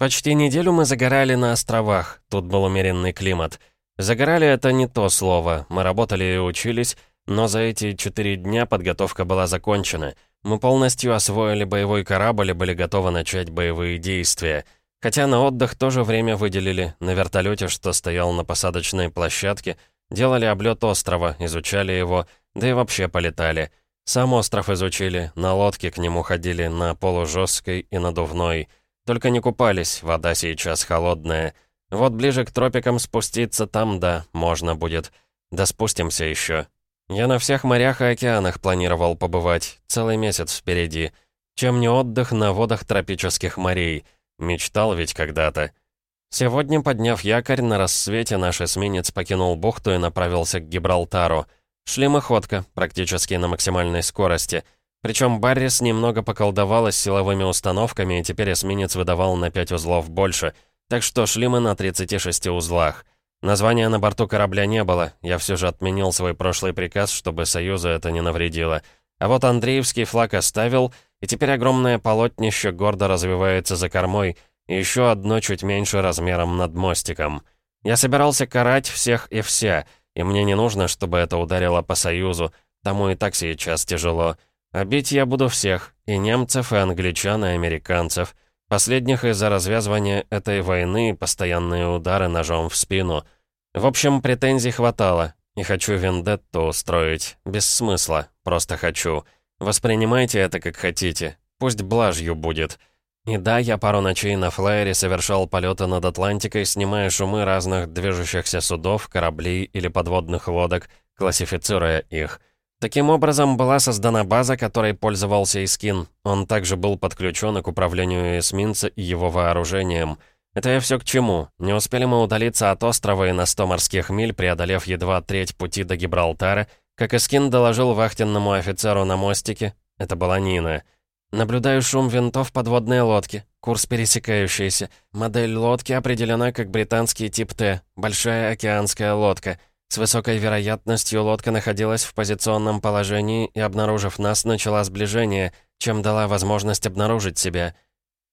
Почти неделю мы загорали на островах, тут был умеренный климат. Загорали — это не то слово, мы работали и учились, но за эти четыре дня подготовка была закончена. Мы полностью освоили боевой корабль и были готовы начать боевые действия. Хотя на отдых тоже время выделили, на вертолете, что стоял на посадочной площадке, делали облет острова, изучали его, да и вообще полетали. Сам остров изучили, на лодке к нему ходили, на полужесткой и надувной — только не купались, вода сейчас холодная. Вот ближе к тропикам спуститься там, да, можно будет. Да спустимся еще. Я на всех морях и океанах планировал побывать. Целый месяц впереди. Чем не отдых на водах тропических морей. Мечтал ведь когда-то. Сегодня, подняв якорь, на рассвете наш эсминец покинул бухту и направился к Гибралтару. Шли мы ходко, практически на максимальной скорости — причем Баррис немного поколдовала с силовыми установками, и теперь эсминец выдавал на 5 узлов больше, так что шли мы на 36 узлах. Названия на борту корабля не было, я все же отменил свой прошлый приказ, чтобы Союзу это не навредило. А вот Андреевский флаг оставил, и теперь огромное полотнище гордо развивается за кормой, и еще одно чуть меньше размером над мостиком. Я собирался карать всех и вся, и мне не нужно, чтобы это ударило по Союзу, тому и так сейчас тяжело. А бить я буду всех, и немцев, и англичан, и американцев. Последних из-за развязывания этой войны постоянные удары ножом в спину. В общем, претензий хватало. И хочу вендетту устроить. Без смысла. Просто хочу. Воспринимайте это как хотите. Пусть блажью будет. И да, я пару ночей на флайере совершал полеты над Атлантикой, снимая шумы разных движущихся судов, кораблей или подводных лодок, классифицируя их. Таким образом, была создана база, которой пользовался Искин. Он также был подключен к управлению эсминца и его вооружением. Это я все к чему. Не успели мы удалиться от острова и на 100 морских миль, преодолев едва треть пути до Гибралтара, как Искин доложил вахтенному офицеру на мостике. Это была Нина. «Наблюдаю шум винтов подводной лодки. Курс пересекающийся. Модель лодки определена как британский тип Т. Большая океанская лодка». С высокой вероятностью лодка находилась в позиционном положении и, обнаружив нас, начала сближение, чем дала возможность обнаружить себя.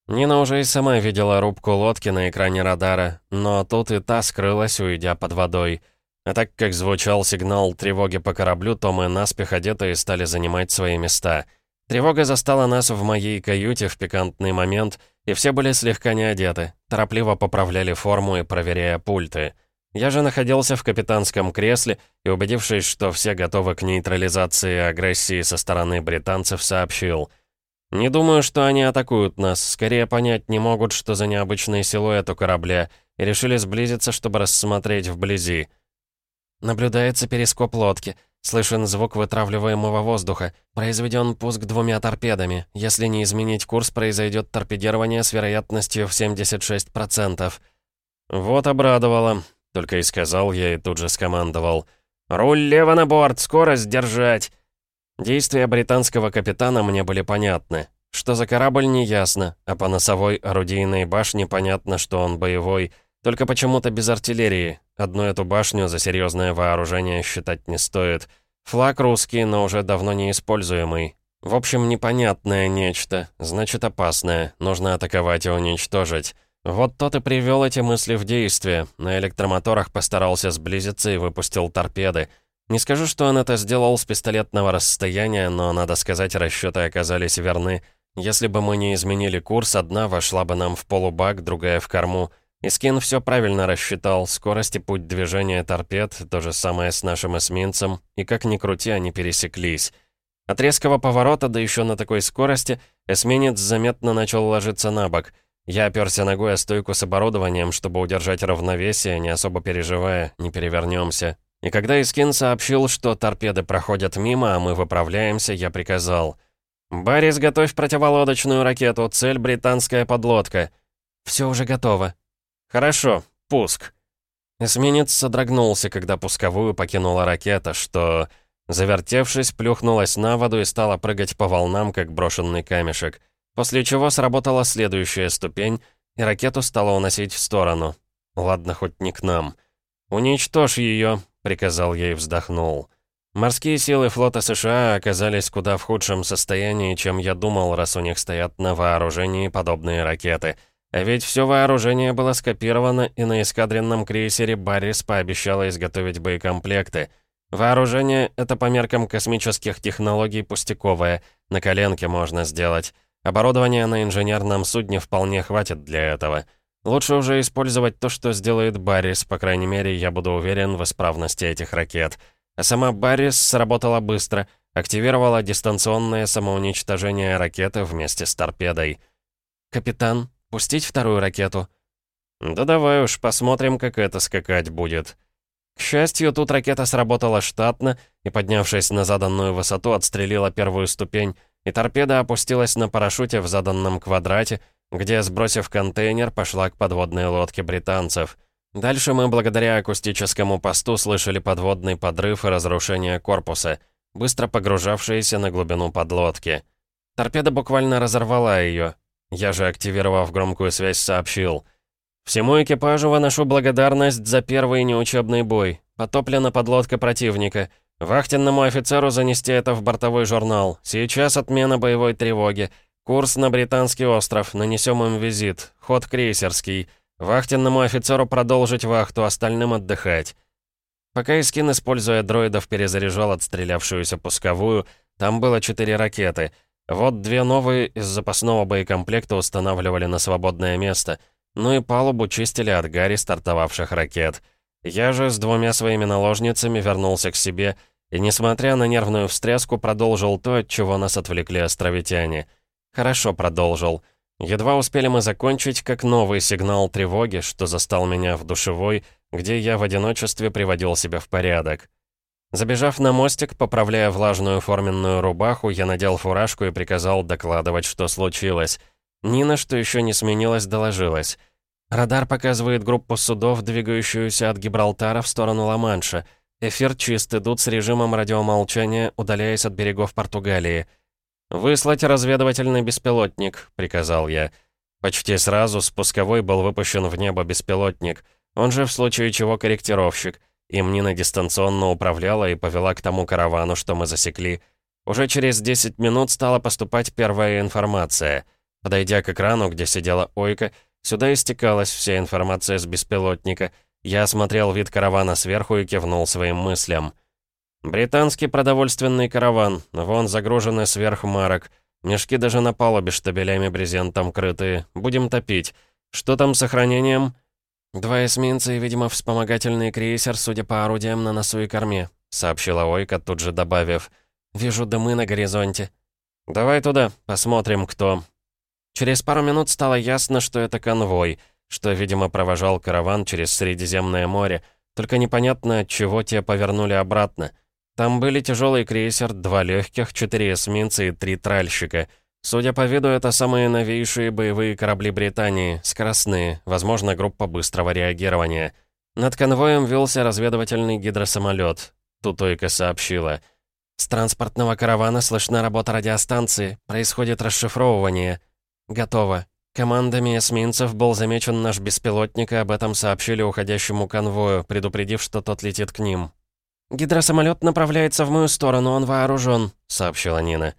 Нина уже и сама видела рубку лодки на экране радара, но тут и та скрылась, уйдя под водой. А так как звучал сигнал тревоги по кораблю, то мы наспех одетые стали занимать свои места. Тревога застала нас в моей каюте в пикантный момент, и все были слегка не одеты, торопливо поправляли форму и проверяя пульты. Я же находился в капитанском кресле и, убедившись, что все готовы к нейтрализации агрессии со стороны британцев, сообщил. «Не думаю, что они атакуют нас. Скорее понять не могут, что за необычный силуэт у корабля, и решили сблизиться, чтобы рассмотреть вблизи». Наблюдается перископ лодки. Слышен звук вытравливаемого воздуха. Произведен пуск двумя торпедами. Если не изменить курс, произойдет торпедирование с вероятностью в 76%. Вот обрадовало. Только и сказал я и тут же скомандовал. «Руль лево на борт, скорость держать!» Действия британского капитана мне были понятны. Что за корабль, не ясно, а по носовой орудийной башне понятно, что он боевой, только почему-то без артиллерии. Одну эту башню за серьезное вооружение считать не стоит. Флаг русский, но уже давно не используемый. В общем, непонятное нечто, значит опасное, нужно атаковать и уничтожить. Вот тот и привел эти мысли в действие. На электромоторах постарался сблизиться и выпустил торпеды. Не скажу, что он это сделал с пистолетного расстояния, но, надо сказать, расчеты оказались верны. Если бы мы не изменили курс, одна вошла бы нам в полубак, другая в корму. И Скин все правильно рассчитал. Скорость и путь движения торпед, то же самое с нашим эсминцем, и как ни крути, они пересеклись. От резкого поворота, да еще на такой скорости, эсминец заметно начал ложиться на бок — я оперся ногой о стойку с оборудованием, чтобы удержать равновесие, не особо переживая, не перевернемся. И когда Искин сообщил, что торпеды проходят мимо, а мы выправляемся, я приказал. «Баррис, готовь противолодочную ракету, цель британская подлодка». «Все уже готово». «Хорошо, пуск». Эсминец содрогнулся, когда пусковую покинула ракета, что, завертевшись, плюхнулась на воду и стала прыгать по волнам, как брошенный камешек. После чего сработала следующая ступень, и ракету стало уносить в сторону. Ладно, хоть не к нам. «Уничтожь ее», — приказал я и вздохнул. Морские силы флота США оказались куда в худшем состоянии, чем я думал, раз у них стоят на вооружении подобные ракеты. А ведь все вооружение было скопировано, и на эскадренном крейсере Баррис пообещала изготовить боекомплекты. Вооружение — это по меркам космических технологий пустяковое, на коленке можно сделать. Оборудования на инженерном судне вполне хватит для этого. Лучше уже использовать то, что сделает Баррис, по крайней мере, я буду уверен в исправности этих ракет. А сама Баррис сработала быстро, активировала дистанционное самоуничтожение ракеты вместе с торпедой. «Капитан, пустить вторую ракету?» «Да давай уж, посмотрим, как это скакать будет». К счастью, тут ракета сработала штатно и, поднявшись на заданную высоту, отстрелила первую ступень, и торпеда опустилась на парашюте в заданном квадрате, где, сбросив контейнер, пошла к подводной лодке британцев. Дальше мы, благодаря акустическому посту, слышали подводный подрыв и разрушение корпуса, быстро погружавшиеся на глубину подлодки. Торпеда буквально разорвала ее. Я же, активировав громкую связь, сообщил. «Всему экипажу выношу благодарность за первый неучебный бой. Потоплена подлодка противника. Вахтенному офицеру занести это в бортовой журнал. Сейчас отмена боевой тревоги. Курс на Британский остров. Нанесем им визит. Ход крейсерский. Вахтенному офицеру продолжить вахту, остальным отдыхать. Пока Искин, используя дроидов, перезаряжал отстрелявшуюся пусковую, там было четыре ракеты. Вот две новые из запасного боекомплекта устанавливали на свободное место. Ну и палубу чистили от гари стартовавших ракет. Я же с двумя своими наложницами вернулся к себе и, несмотря на нервную встряску, продолжил то, от чего нас отвлекли островитяне. Хорошо продолжил. Едва успели мы закончить, как новый сигнал тревоги, что застал меня в душевой, где я в одиночестве приводил себя в порядок. Забежав на мостик, поправляя влажную форменную рубаху, я надел фуражку и приказал докладывать, что случилось. Нина, что еще не сменилась, доложилась. Радар показывает группу судов, двигающуюся от Гибралтара в сторону Ла-Манша. Эфир чист, идут с режимом радиомолчания, удаляясь от берегов Португалии. «Выслать разведывательный беспилотник», — приказал я. Почти сразу спусковой был выпущен в небо беспилотник. Он же в случае чего корректировщик. Им Нина дистанционно управляла и повела к тому каравану, что мы засекли. Уже через 10 минут стала поступать первая информация. Подойдя к экрану, где сидела Ойка, Сюда истекалась вся информация с беспилотника. Я осмотрел вид каравана сверху и кивнул своим мыслям. «Британский продовольственный караван. Вон загружены сверх марок. Мешки даже на палубе штабелями брезентом крытые. Будем топить. Что там с сохранением?» «Два эсминца и, видимо, вспомогательный крейсер, судя по орудиям на носу и корме», — сообщила Ойка, тут же добавив. «Вижу дымы на горизонте». «Давай туда, посмотрим, кто». Через пару минут стало ясно, что это конвой, что, видимо, провожал караван через Средиземное море, только непонятно, чего те повернули обратно. Там были тяжелый крейсер, два легких, четыре эсминца и три тральщика. Судя по виду, это самые новейшие боевые корабли Британии, скоростные, возможно, группа быстрого реагирования. Над конвоем велся разведывательный гидросамолет. Тутойка сообщила. «С транспортного каравана слышна работа радиостанции, происходит расшифровывание». «Готово. Командами эсминцев был замечен наш беспилотник, и об этом сообщили уходящему конвою, предупредив, что тот летит к ним». «Гидросамолет направляется в мою сторону, он вооружен», — сообщила Нина.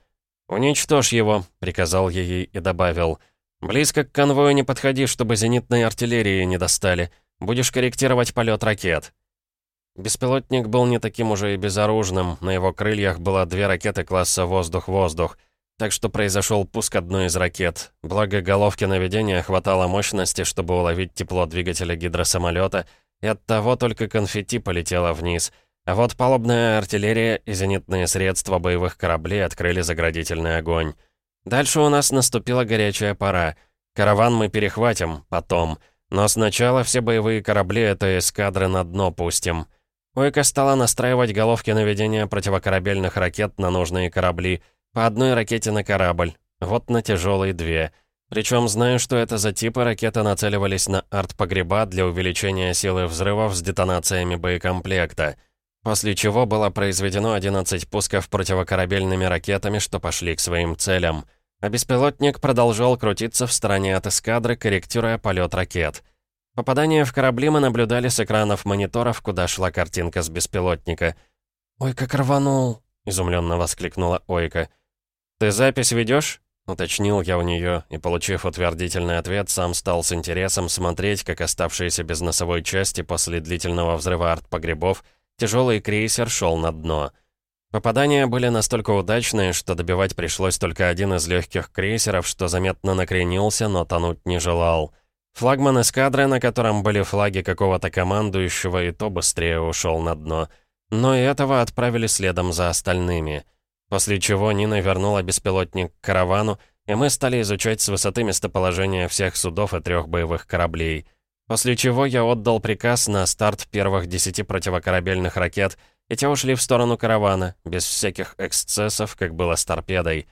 «Уничтожь его», — приказал я ей и добавил. «Близко к конвою не подходи, чтобы зенитной артиллерии не достали. Будешь корректировать полет ракет». Беспилотник был не таким уже и безоружным. На его крыльях было две ракеты класса «Воздух-воздух». Так что произошел пуск одной из ракет. Благо головки наведения хватало мощности, чтобы уловить тепло двигателя гидросамолета, и от того только конфетти полетело вниз. А вот палубная артиллерия и зенитные средства боевых кораблей открыли заградительный огонь. Дальше у нас наступила горячая пора. Караван мы перехватим, потом. Но сначала все боевые корабли этой эскадры на дно пустим. Ойка стала настраивать головки наведения противокорабельных ракет на нужные корабли — по одной ракете на корабль. Вот на тяжелые две. Причем знаю, что это за типы ракеты нацеливались на арт-погреба для увеличения силы взрывов с детонациями боекомплекта. После чего было произведено 11 пусков противокорабельными ракетами, что пошли к своим целям. А беспилотник продолжал крутиться в стороне от эскадры, корректируя полет ракет. Попадание в корабли мы наблюдали с экранов мониторов, куда шла картинка с беспилотника. «Ой, как рванул!» — изумленно воскликнула Ойка. «Ты запись ведешь? Уточнил я у нее и, получив утвердительный ответ, сам стал с интересом смотреть, как оставшиеся без носовой части после длительного взрыва артпогребов тяжелый крейсер шел на дно. Попадания были настолько удачные, что добивать пришлось только один из легких крейсеров, что заметно накренился, но тонуть не желал. Флагман эскадры, на котором были флаги какого-то командующего, и то быстрее ушел на дно. Но и этого отправили следом за остальными. После чего Нина вернула беспилотник к каравану, и мы стали изучать с высоты местоположение всех судов и трех боевых кораблей. После чего я отдал приказ на старт первых десяти противокорабельных ракет — и те ушли в сторону каравана, без всяких эксцессов, как было с торпедой.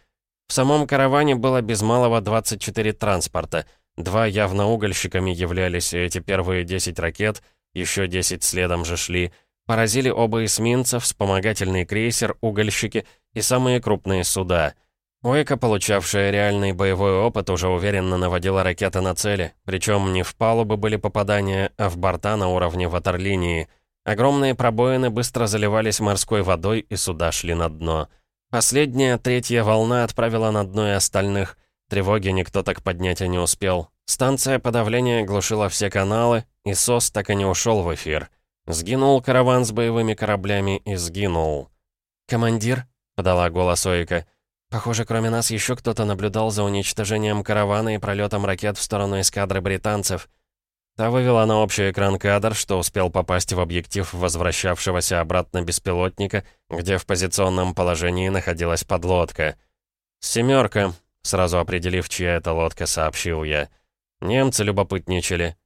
В самом караване было без малого 24 транспорта. Два явно угольщиками являлись, и эти первые 10 ракет, еще 10 следом же шли, поразили оба эсминца, вспомогательный крейсер, угольщики и самые крупные суда. Уэка, получавшая реальный боевой опыт, уже уверенно наводила ракеты на цели, причем не в палубы были попадания, а в борта на уровне ватерлинии — Огромные пробоины быстро заливались морской водой, и суда шли на дно. Последняя, третья волна отправила на дно и остальных. Тревоги никто так поднять и не успел. Станция подавления глушила все каналы, и СОС так и не ушел в эфир. Сгинул караван с боевыми кораблями и сгинул. «Командир?» — подала голос Ойка. «Похоже, кроме нас еще кто-то наблюдал за уничтожением каравана и пролетом ракет в сторону эскадры британцев. Та вывела на общий экран кадр, что успел попасть в объектив возвращавшегося обратно беспилотника, где в позиционном положении находилась подлодка. «Семерка», — сразу определив, чья это лодка, сообщил я. «Немцы любопытничали».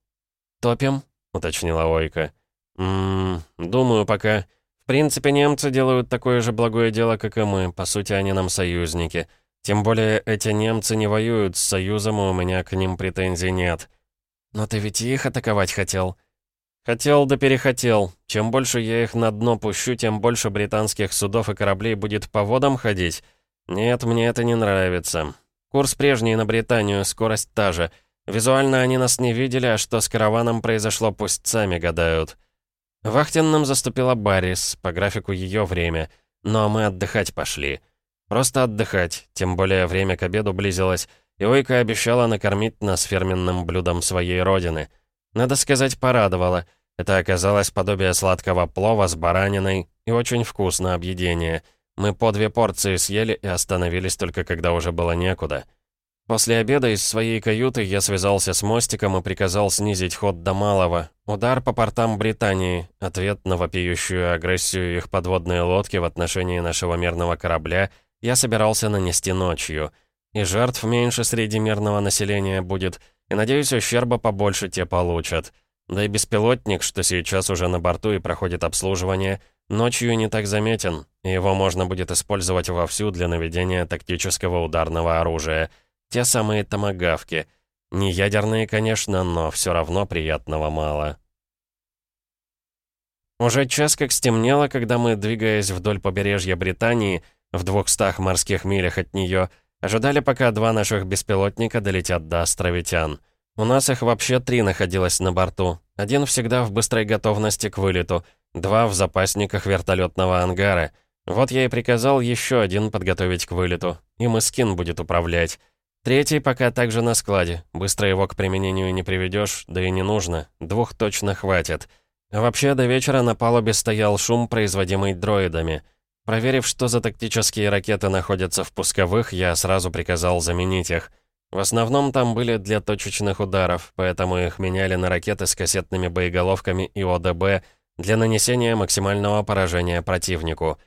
«Топим?» — уточнила Ойка. «Ммм, думаю, пока. В принципе, немцы делают такое же благое дело, как и мы. По сути, они нам союзники. Тем более, эти немцы не воюют с Союзом, и у меня к ним претензий нет». «Но ты ведь их атаковать хотел?» «Хотел да перехотел. Чем больше я их на дно пущу, тем больше британских судов и кораблей будет по водам ходить. Нет, мне это не нравится. Курс прежний на Британию, скорость та же. Визуально они нас не видели, а что с караваном произошло, пусть сами гадают». Вахтенным заступила Баррис, по графику ее время. Но мы отдыхать пошли. Просто отдыхать, тем более время к обеду близилось. Иойка обещала накормить нас фирменным блюдом своей родины. Надо сказать, порадовала. Это оказалось подобие сладкого плова с бараниной и очень вкусно объедение. Мы по две порции съели и остановились только когда уже было некуда. После обеда из своей каюты я связался с мостиком и приказал снизить ход до малого. Удар по портам Британии, ответ на вопиющую агрессию их подводной лодки в отношении нашего мирного корабля, я собирался нанести ночью — и жертв меньше среди мирного населения будет, и, надеюсь, ущерба побольше те получат. Да и беспилотник, что сейчас уже на борту и проходит обслуживание, ночью не так заметен, и его можно будет использовать вовсю для наведения тактического ударного оружия. Те самые томагавки. Не ядерные, конечно, но все равно приятного мало. Уже час как стемнело, когда мы, двигаясь вдоль побережья Британии, в двухстах морских милях от нее, Ожидали, пока два наших беспилотника долетят до островитян. У нас их вообще три находилось на борту. Один всегда в быстрой готовности к вылету, два в запасниках вертолетного ангара. Вот я и приказал еще один подготовить к вылету. Им и скин будет управлять. Третий пока также на складе. Быстро его к применению не приведешь, да и не нужно. Двух точно хватит. вообще, до вечера на палубе стоял шум, производимый дроидами — Проверив, что за тактические ракеты находятся в пусковых, я сразу приказал заменить их. В основном там были для точечных ударов, поэтому их меняли на ракеты с кассетными боеголовками и ОДБ для нанесения максимального поражения противнику.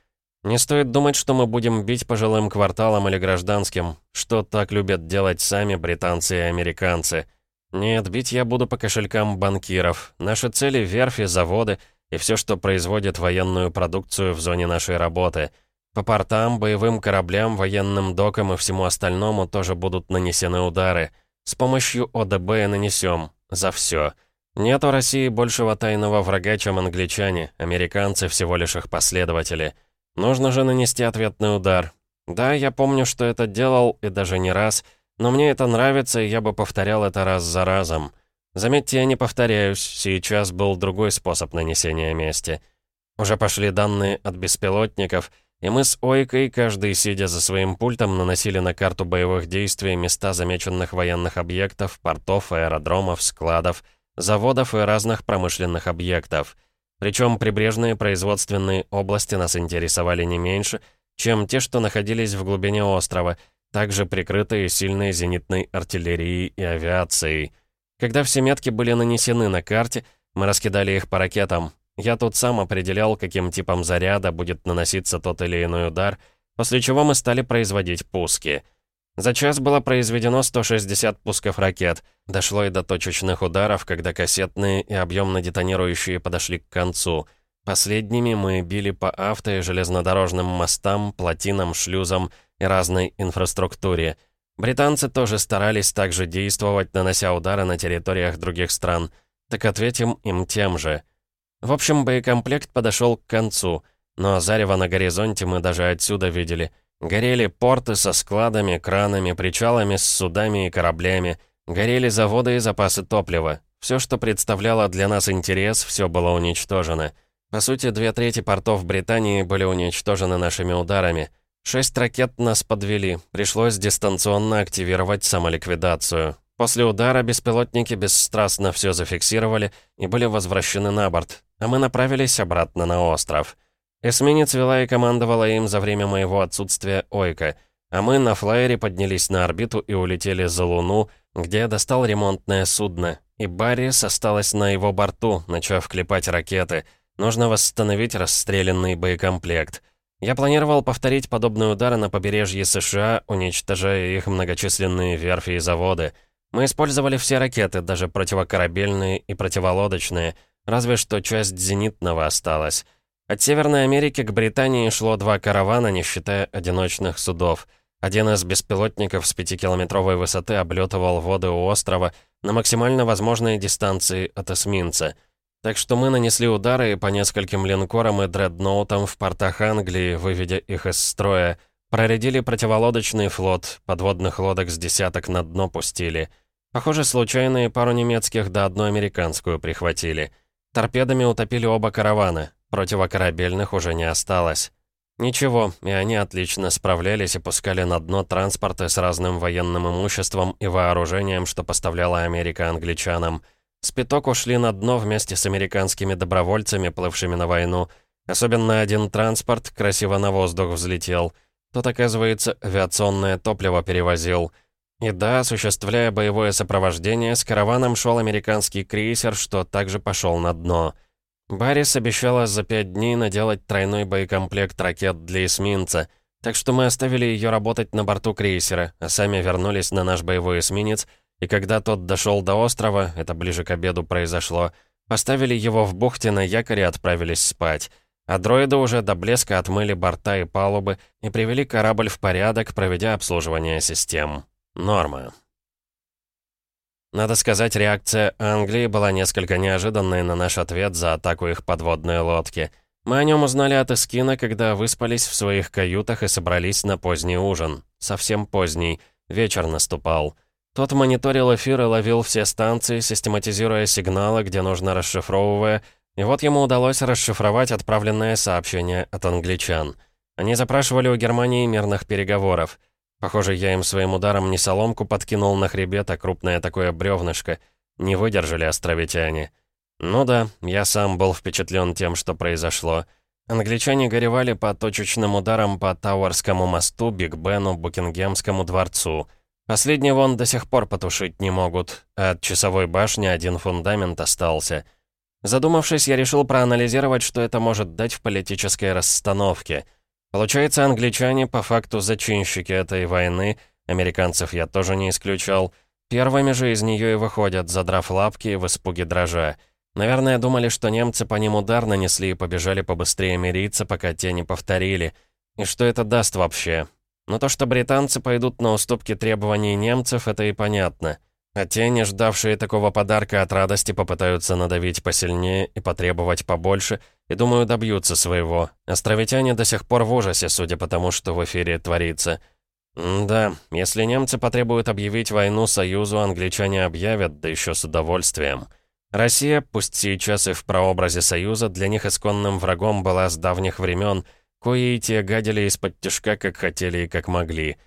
Не стоит думать, что мы будем бить по жилым кварталам или гражданским, что так любят делать сами британцы и американцы. Нет, бить я буду по кошелькам банкиров. Наши цели — верфи, заводы — и все, что производит военную продукцию в зоне нашей работы. По портам, боевым кораблям, военным докам и всему остальному тоже будут нанесены удары. С помощью ОДБ и нанесем. За все. Нет у России большего тайного врага, чем англичане, американцы всего лишь их последователи. Нужно же нанести ответный удар. Да, я помню, что это делал, и даже не раз, но мне это нравится, и я бы повторял это раз за разом. Заметьте, я не повторяюсь, сейчас был другой способ нанесения мести. Уже пошли данные от беспилотников, и мы с Ойкой, каждый сидя за своим пультом, наносили на карту боевых действий места замеченных военных объектов, портов, аэродромов, складов, заводов и разных промышленных объектов. Причем прибрежные производственные области нас интересовали не меньше, чем те, что находились в глубине острова, также прикрытые сильной зенитной артиллерией и авиацией. Когда все метки были нанесены на карте, мы раскидали их по ракетам, я тут сам определял, каким типом заряда будет наноситься тот или иной удар, после чего мы стали производить пуски. За час было произведено 160 пусков ракет. Дошло и до точечных ударов, когда кассетные и объемно детонирующие подошли к концу. Последними мы били по авто и железнодорожным мостам, плотинам, шлюзам и разной инфраструктуре. Британцы тоже старались так же действовать, нанося удары на территориях других стран. Так ответим им тем же. В общем, боекомплект подошел к концу, но зарево на горизонте мы даже отсюда видели. Горели порты со складами, кранами, причалами с судами и кораблями. Горели заводы и запасы топлива. Все, что представляло для нас интерес, все было уничтожено. По сути, две трети портов Британии были уничтожены нашими ударами. Шесть ракет нас подвели, пришлось дистанционно активировать самоликвидацию. После удара беспилотники бесстрастно все зафиксировали и были возвращены на борт, а мы направились обратно на остров. Эсминец вела и командовала им за время моего отсутствия Ойка, а мы на флайере поднялись на орбиту и улетели за Луну, где я достал ремонтное судно, и Баррис осталась на его борту, начав клепать ракеты. Нужно восстановить расстрелянный боекомплект. Я планировал повторить подобные удары на побережье США, уничтожая их многочисленные верфи и заводы — мы использовали все ракеты, даже противокорабельные и противолодочные, разве что часть зенитного осталась. От Северной Америки к Британии шло два каравана, не считая одиночных судов. Один из беспилотников с пятикилометровой высоты облетывал воды у острова на максимально возможной дистанции от эсминца. Так что мы нанесли удары по нескольким линкорам и дредноутам в портах Англии, выведя их из строя. Проредили противолодочный флот, подводных лодок с десяток на дно пустили — Похоже, случайные пару немецких да одну американскую прихватили. Торпедами утопили оба каравана, противокорабельных уже не осталось. Ничего, и они отлично справлялись и пускали на дно транспорты с разным военным имуществом и вооружением, что поставляла Америка англичанам. Спиток ушли на дно вместе с американскими добровольцами, плывшими на войну. Особенно один транспорт красиво на воздух взлетел. Тот, оказывается, авиационное топливо перевозил — и да, осуществляя боевое сопровождение, с караваном шел американский крейсер, что также пошел на дно. Баррис обещала за пять дней наделать тройной боекомплект ракет для эсминца, так что мы оставили ее работать на борту крейсера, а сами вернулись на наш боевой эсминец, и когда тот дошел до острова, это ближе к обеду произошло, поставили его в бухте на якорь и отправились спать. А дроиды уже до блеска отмыли борта и палубы и привели корабль в порядок, проведя обслуживание систем. Норма. Надо сказать, реакция Англии была несколько неожиданной на наш ответ за атаку их подводной лодки. Мы о нем узнали от Эскина, когда выспались в своих каютах и собрались на поздний ужин. Совсем поздний. Вечер наступал. Тот мониторил эфир и ловил все станции, систематизируя сигналы, где нужно расшифровывая, и вот ему удалось расшифровать отправленное сообщение от англичан. Они запрашивали у Германии мирных переговоров. Похоже, я им своим ударом не соломку подкинул на хребет, а крупное такое бревнышко. Не выдержали островитяне. Ну да, я сам был впечатлен тем, что произошло. Англичане горевали по точечным ударам по Тауэрскому мосту, Биг Бену, Букингемскому дворцу. Последний вон до сих пор потушить не могут, от часовой башни один фундамент остался. Задумавшись, я решил проанализировать, что это может дать в политической расстановке — Получается, англичане по факту зачинщики этой войны, американцев я тоже не исключал, первыми же из нее и выходят, задрав лапки в испуге дрожа. Наверное, думали, что немцы по ним удар нанесли и побежали побыстрее мириться, пока те не повторили. И что это даст вообще? Но то, что британцы пойдут на уступки требований немцев, это и понятно. А те, не ждавшие такого подарка от радости, попытаются надавить посильнее и потребовать побольше, и, думаю, добьются своего. Островитяне до сих пор в ужасе, судя по тому, что в эфире творится. М да, если немцы потребуют объявить войну Союзу, англичане объявят, да еще с удовольствием. Россия, пусть сейчас и в прообразе Союза, для них исконным врагом была с давних времен, кои те гадили из-под тяжка, как хотели и как могли.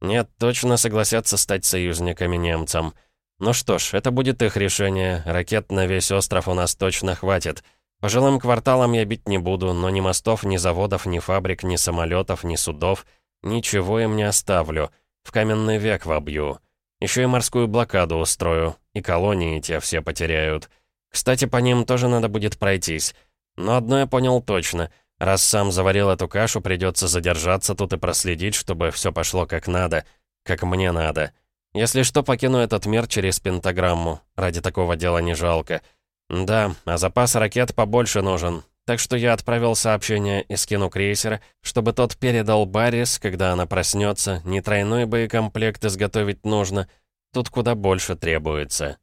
Нет, точно согласятся стать союзниками немцам. Ну что ж, это будет их решение, ракет на весь остров у нас точно хватит. По жилым кварталам я бить не буду, но ни мостов, ни заводов, ни фабрик, ни самолетов, ни судов, ничего им не оставлю. В каменный век вобью. Еще и морскую блокаду устрою, и колонии те все потеряют. Кстати, по ним тоже надо будет пройтись. Но одно я понял точно. Раз сам заварил эту кашу, придется задержаться тут и проследить, чтобы все пошло как надо. Как мне надо. Если что, покину этот мир через пентаграмму. Ради такого дела не жалко. Да, а запас ракет побольше нужен. Так что я отправил сообщение и скину крейсера, чтобы тот передал Баррис, когда она проснется. Не тройной боекомплект изготовить нужно. Тут куда больше требуется.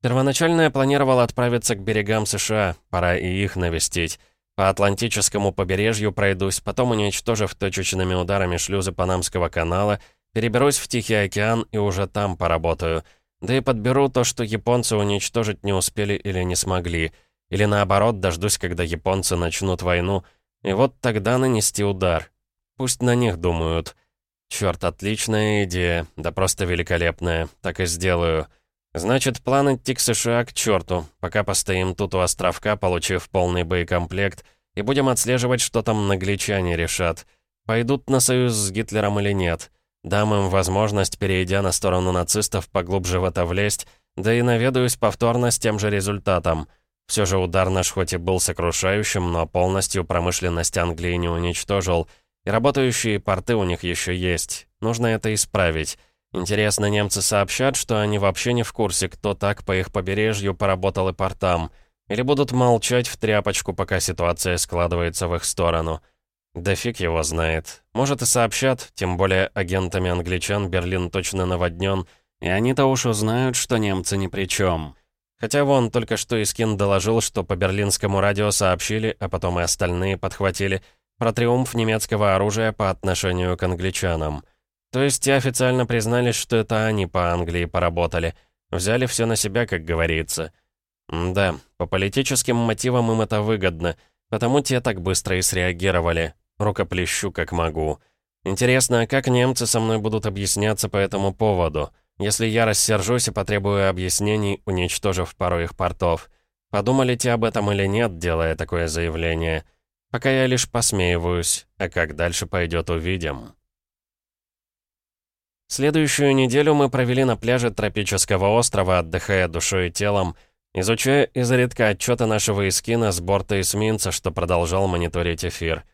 Первоначально я планировал отправиться к берегам США, пора и их навестить. По Атлантическому побережью пройдусь, потом уничтожив точечными ударами шлюзы Панамского канала, переберусь в Тихий океан и уже там поработаю. Да и подберу то, что японцы уничтожить не успели или не смогли. Или наоборот, дождусь, когда японцы начнут войну, и вот тогда нанести удар. Пусть на них думают. Черт, отличная идея, да просто великолепная, так и сделаю. Значит, план идти к США к черту, пока постоим тут у островка, получив полный боекомплект, и будем отслеживать, что там нагличане решат. Пойдут на союз с Гитлером или нет. Дам им возможность, перейдя на сторону нацистов, поглубже в это влезть, да и наведаюсь повторно с тем же результатом. Все же удар наш хоть и был сокрушающим, но полностью промышленность Англии не уничтожил, и работающие порты у них еще есть. Нужно это исправить. Интересно, немцы сообщат, что они вообще не в курсе, кто так по их побережью поработал и портам. Или будут молчать в тряпочку, пока ситуация складывается в их сторону. Да фиг его знает. Может и сообщат, тем более агентами англичан Берлин точно наводнен, и они-то уж узнают, что немцы ни при чем. Хотя вон только что Искин доложил, что по берлинскому радио сообщили, а потом и остальные подхватили, про триумф немецкого оружия по отношению к англичанам. То есть те официально признались, что это они по Англии поработали. Взяли все на себя, как говорится. М да, по политическим мотивам им это выгодно, потому те так быстро и среагировали. Рукоплещу как могу. Интересно, а как немцы со мной будут объясняться по этому поводу? Если я рассержусь и потребую объяснений, уничтожив пару их портов. Подумали те об этом или нет, делая такое заявление? Пока я лишь посмеиваюсь, а как дальше пойдет, увидим. Следующую неделю мы провели на пляже тропического острова, отдыхая душой и телом, изучая изредка отчеты нашего эскина с борта эсминца, что продолжал мониторить эфир.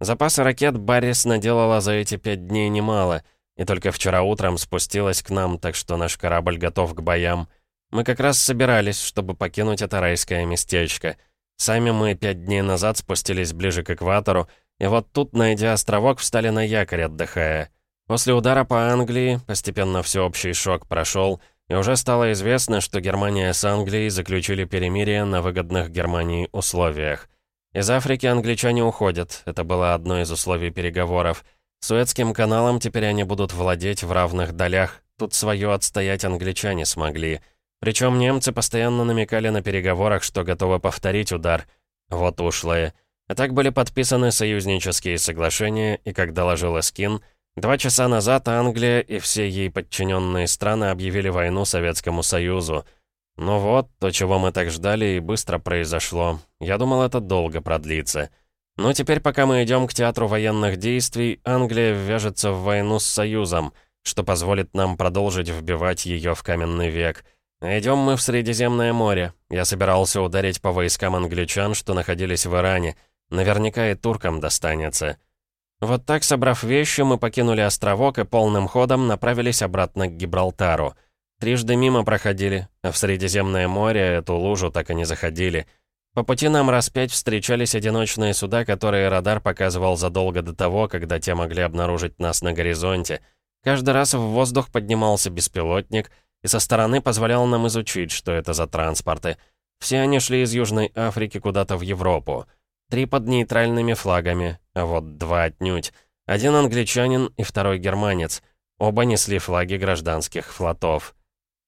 Запасы ракет Баррис наделала за эти пять дней немало, и только вчера утром спустилась к нам, так что наш корабль готов к боям. Мы как раз собирались, чтобы покинуть это райское местечко. Сами мы пять дней назад спустились ближе к экватору, и вот тут, найдя островок, встали на якорь, отдыхая. После удара по Англии постепенно всеобщий шок прошел, и уже стало известно, что Германия с Англией заключили перемирие на выгодных Германии условиях. Из Африки англичане уходят, это было одно из условий переговоров. Суэцким каналом теперь они будут владеть в равных долях, тут свое отстоять англичане смогли. Причем немцы постоянно намекали на переговорах, что готовы повторить удар. Вот ушлые. А так были подписаны союзнические соглашения, и, как доложил Эскин, Два часа назад Англия и все ей подчиненные страны объявили войну Советскому Союзу. Ну вот, то, чего мы так ждали, и быстро произошло. Я думал, это долго продлится. Но теперь, пока мы идем к театру военных действий, Англия ввяжется в войну с Союзом, что позволит нам продолжить вбивать ее в каменный век. Идем мы в Средиземное море. Я собирался ударить по войскам англичан, что находились в Иране. Наверняка и туркам достанется. Вот так, собрав вещи, мы покинули островок и полным ходом направились обратно к Гибралтару. Трижды мимо проходили, а в Средиземное море эту лужу так и не заходили. По пути нам раз пять встречались одиночные суда, которые радар показывал задолго до того, когда те могли обнаружить нас на горизонте. Каждый раз в воздух поднимался беспилотник и со стороны позволял нам изучить, что это за транспорты. Все они шли из Южной Африки куда-то в Европу. Три под нейтральными флагами, а вот два отнюдь. Один англичанин и второй германец. Оба несли флаги гражданских флотов.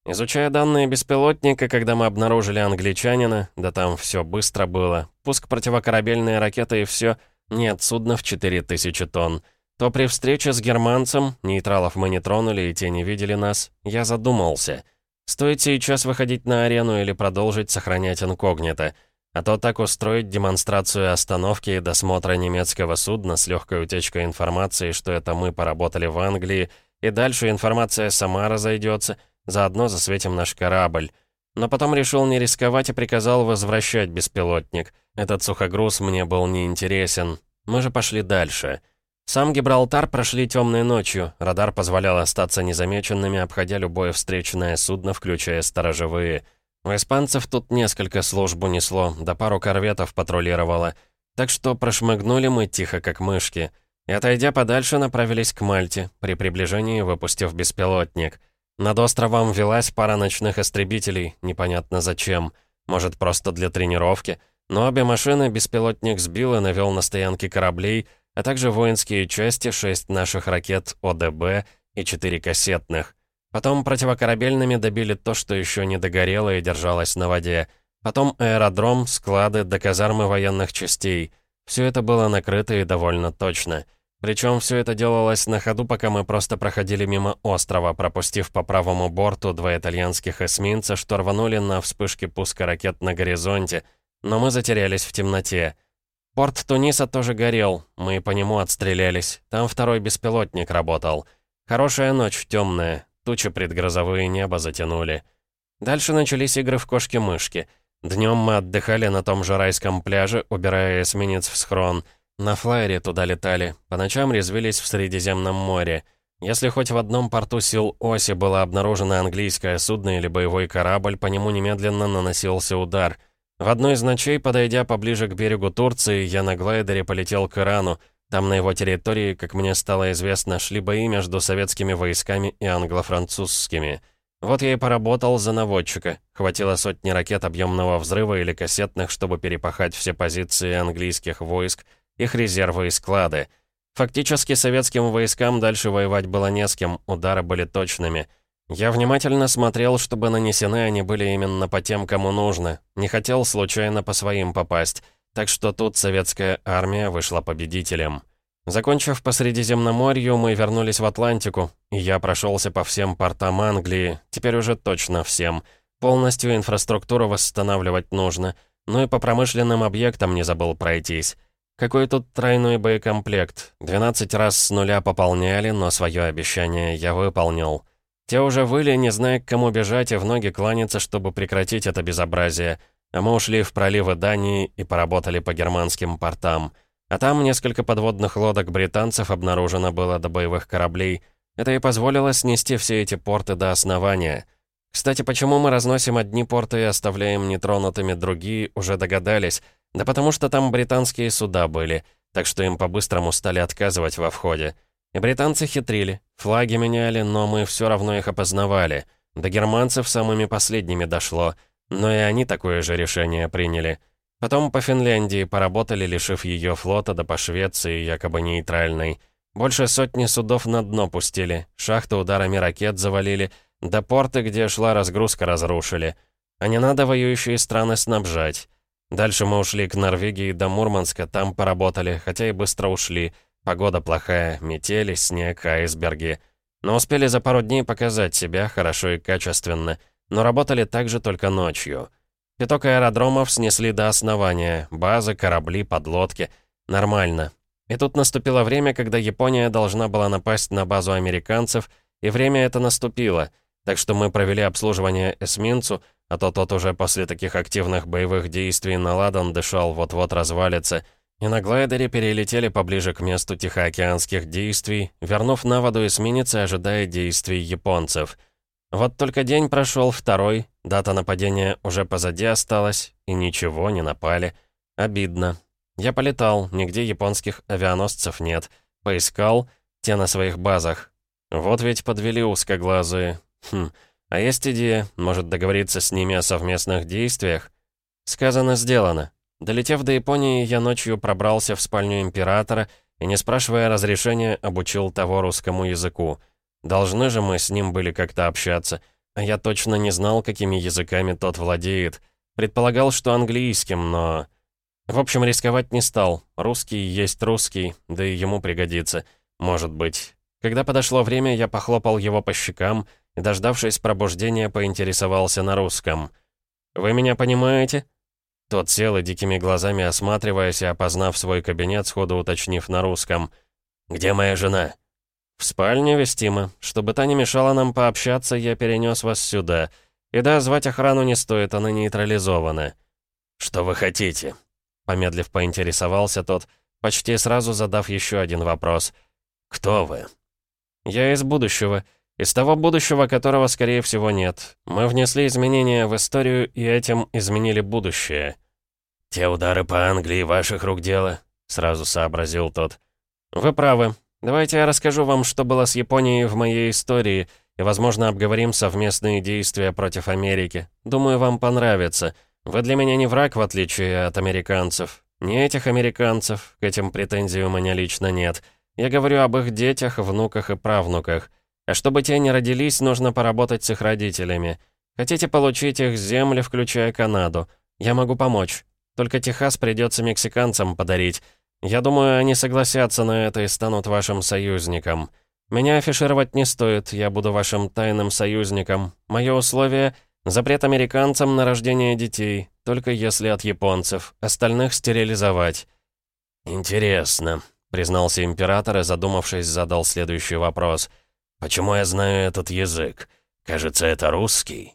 Изучая данные беспилотника, когда мы обнаружили англичанина, да там все быстро было, пуск противокорабельной ракеты и все, Нет, судно в 4000 тонн. То при встрече с германцем, нейтралов мы не тронули и те не видели нас, я задумался. Стоит сейчас выходить на арену или продолжить сохранять инкогнито. А то так устроить демонстрацию остановки и досмотра немецкого судна с легкой утечкой информации, что это мы поработали в Англии, и дальше информация сама разойдется, заодно засветим наш корабль. Но потом решил не рисковать и приказал возвращать беспилотник. Этот сухогруз мне был неинтересен. Мы же пошли дальше. Сам Гибралтар прошли темной ночью. Радар позволял остаться незамеченными, обходя любое встреченное судно, включая сторожевые. У испанцев тут несколько служб унесло, да пару корветов патрулировало. Так что прошмыгнули мы тихо, как мышки. И отойдя подальше, направились к Мальте, при приближении выпустив беспилотник. Над островом велась пара ночных истребителей, непонятно зачем. Может, просто для тренировки. Но обе машины беспилотник сбил и навел на стоянке кораблей, а также воинские части, шесть наших ракет ОДБ и четыре кассетных. Потом противокорабельными добили то, что еще не догорело и держалось на воде. Потом аэродром, склады до казармы военных частей. Все это было накрыто и довольно точно. Причем все это делалось на ходу, пока мы просто проходили мимо острова, пропустив по правому борту два итальянских эсминца, что рванули на вспышке пуска ракет на горизонте, но мы затерялись в темноте. Порт Туниса тоже горел, мы по нему отстрелялись. Там второй беспилотник работал. Хорошая ночь, темная, тучи предгрозовые небо затянули. Дальше начались игры в кошки-мышки. Днем мы отдыхали на том же райском пляже, убирая эсминец в схрон. На флайере туда летали, по ночам резвились в Средиземном море. Если хоть в одном порту сил Оси было обнаружено английское судно или боевой корабль, по нему немедленно наносился удар — в одной из ночей, подойдя поближе к берегу Турции, я на глайдере полетел к Ирану. Там на его территории, как мне стало известно, шли бои между советскими войсками и англо-французскими. Вот я и поработал за наводчика. Хватило сотни ракет объемного взрыва или кассетных, чтобы перепахать все позиции английских войск, их резервы и склады. Фактически советским войскам дальше воевать было не с кем, удары были точными — я внимательно смотрел, чтобы нанесены они были именно по тем, кому нужно. Не хотел случайно по своим попасть. Так что тут советская армия вышла победителем. Закончив по Средиземноморью, мы вернулись в Атлантику, и я прошелся по всем портам Англии, теперь уже точно всем. Полностью инфраструктуру восстанавливать нужно, ну и по промышленным объектам не забыл пройтись. Какой тут тройной боекомплект? 12 раз с нуля пополняли, но свое обещание я выполнил. Те уже выли, не зная, к кому бежать и в ноги кланяться, чтобы прекратить это безобразие. А мы ушли в проливы Дании и поработали по германским портам. А там несколько подводных лодок британцев обнаружено было до боевых кораблей. Это и позволило снести все эти порты до основания. Кстати, почему мы разносим одни порты и оставляем нетронутыми другие, уже догадались. Да потому что там британские суда были, так что им по-быстрому стали отказывать во входе. И британцы хитрили. Флаги меняли, но мы все равно их опознавали. До германцев самыми последними дошло. Но и они такое же решение приняли. Потом по Финляндии поработали, лишив ее флота, да по Швеции, якобы нейтральной. Больше сотни судов на дно пустили, шахты ударами ракет завалили, да порты, где шла разгрузка, разрушили. А не надо воюющие страны снабжать. Дальше мы ушли к Норвегии до Мурманска, там поработали, хотя и быстро ушли — Погода плохая, метели, снег, айсберги. Но успели за пару дней показать себя хорошо и качественно, но работали также только ночью. Пяток аэродромов снесли до основания, базы, корабли, подлодки. Нормально. И тут наступило время, когда Япония должна была напасть на базу американцев, и время это наступило, так что мы провели обслуживание эсминцу, а то тот уже после таких активных боевых действий на ладан дышал, вот-вот развалится — и на глайдере перелетели поближе к месту тихоокеанских действий, вернув на воду эсминец и ожидая действий японцев. Вот только день прошел второй, дата нападения уже позади осталась, и ничего, не напали. Обидно. Я полетал, нигде японских авианосцев нет. Поискал, те на своих базах. Вот ведь подвели узкоглазые. Хм, а есть идея, может договориться с ними о совместных действиях? Сказано, сделано. Долетев до Японии, я ночью пробрался в спальню императора и, не спрашивая разрешения, обучил того русскому языку. Должны же мы с ним были как-то общаться, а я точно не знал, какими языками тот владеет. Предполагал, что английским, но... В общем, рисковать не стал. Русский есть русский, да и ему пригодится. Может быть. Когда подошло время, я похлопал его по щекам и, дождавшись пробуждения, поинтересовался на русском. «Вы меня понимаете?» Тот сел и дикими глазами осматриваясь и опознав свой кабинет, сходу уточнив на русском. «Где моя жена?» «В спальне вестима. Чтобы та не мешала нам пообщаться, я перенес вас сюда. И да, звать охрану не стоит, она нейтрализована». «Что вы хотите?» Помедлив поинтересовался тот, почти сразу задав еще один вопрос. «Кто вы?» «Я из будущего. Из того будущего, которого, скорее всего, нет. Мы внесли изменения в историю и этим изменили будущее». «Те удары по Англии ваших рук дело», — сразу сообразил тот. «Вы правы. Давайте я расскажу вам, что было с Японией в моей истории, и, возможно, обговорим совместные действия против Америки. Думаю, вам понравится. Вы для меня не враг, в отличие от американцев. Не этих американцев, к этим претензий у меня лично нет. Я говорю об их детях, внуках и правнуках. А чтобы те не родились, нужно поработать с их родителями. Хотите получить их земли, включая Канаду? Я могу помочь. Только Техас придется мексиканцам подарить. Я думаю, они согласятся на это и станут вашим союзником. Меня афишировать не стоит, я буду вашим тайным союзником. Мое условие — запрет американцам на рождение детей, только если от японцев, остальных стерилизовать». «Интересно», — признался император и, задумавшись, задал следующий вопрос. «Почему я знаю этот язык? Кажется, это русский».